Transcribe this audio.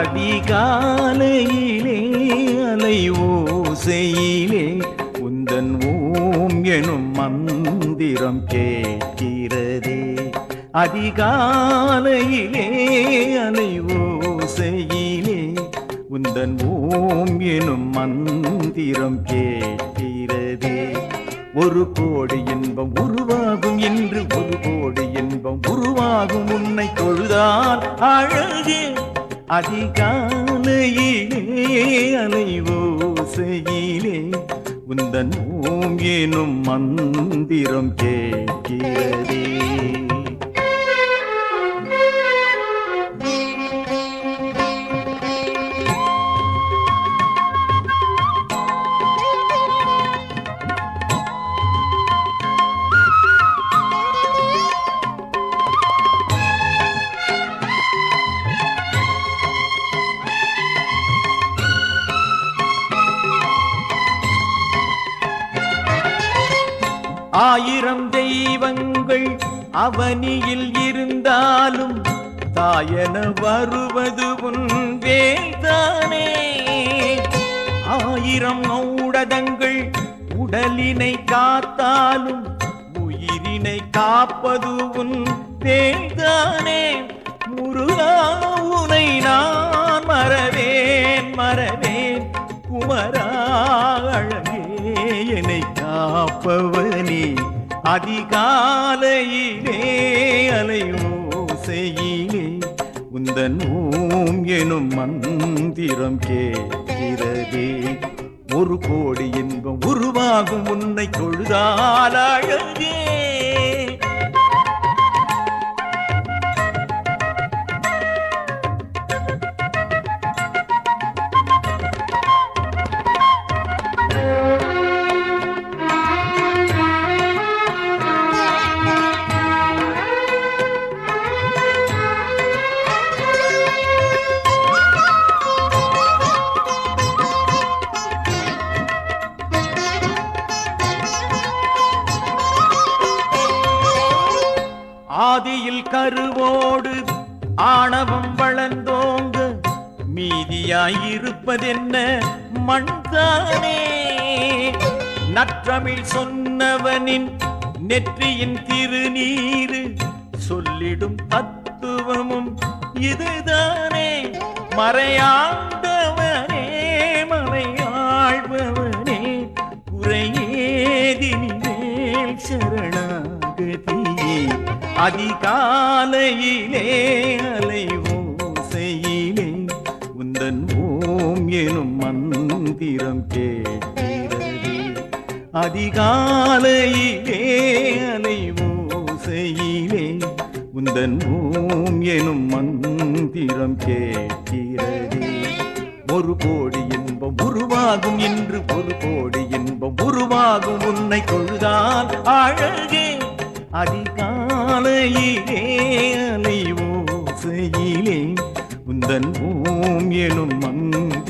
அதிகாலையிலே அலை ஓசையிலே உந்தன் ஓம் எனும் மந்திரம் கேட்கிறதே. அதிகாலையிலே அலை ஓசையிலே உந்தன் ஓம் எனும் மந்திரம் கேட்கிறதே. ஒரு கோடி இன்பம் உருவாகும் என்று ஒரு கோடி இன்பம் உருவாகும் உன்னை தொழுதால் அழகே. அதிகாலையிலே அலைவோசையிலே உந்தன் ஓம் எனும் மந்திரம் கேட்கிறதே. ஆயிரம் தெய்வங்கள் அவனியில் இருந்தாலும் தாயன வருவது உன் வேல்தானே ஆயிரம் ஊடகங்கள் உடலினை காத்தாலும் உயிரினை காப்பது உன் வேல்தானே முருகா உனை நான் மறவேன் மறவேன் குமரா அழகே. காப்பவனே அதிகாலையிலே அலையோசையிலே உந்தன் ஓம் எனும் மந்திரம் கேட்கிறதே. ஒரு கோடி இன்பம் உருவாகும் உன்னை தொழுதால் அழகே. ஆதியில் கருவோடு ஆணவம் வளர்ந்தோங்க. மீதியாயிருப்பதென்ன? மண்தானே. நற்றமிழ் சொன்னவனின் நெற்றியின் திருநீரு சொல்லிடும் தத்துவமும் இதுதானே. மறையாண்டவனே அதிகாலையிலே அலைவோசையிலே உந்தன் ஓம் எனும் மந்திரம் கேட்கிறது அதிகாலையிலே அலைவோசையிலே உந்தன் ஓம் எனும் மந்திரம் கேட்கிறது ஒரு கோடி இன்பம் உருவாகும் என்று ஒரு கோடி இன்பம் உருவாகும் உன்னை தொழுதால் அழகே. மாலையிலே அலை ஓசையிலே உந்தன் ஓம் எனும் மந்திரம்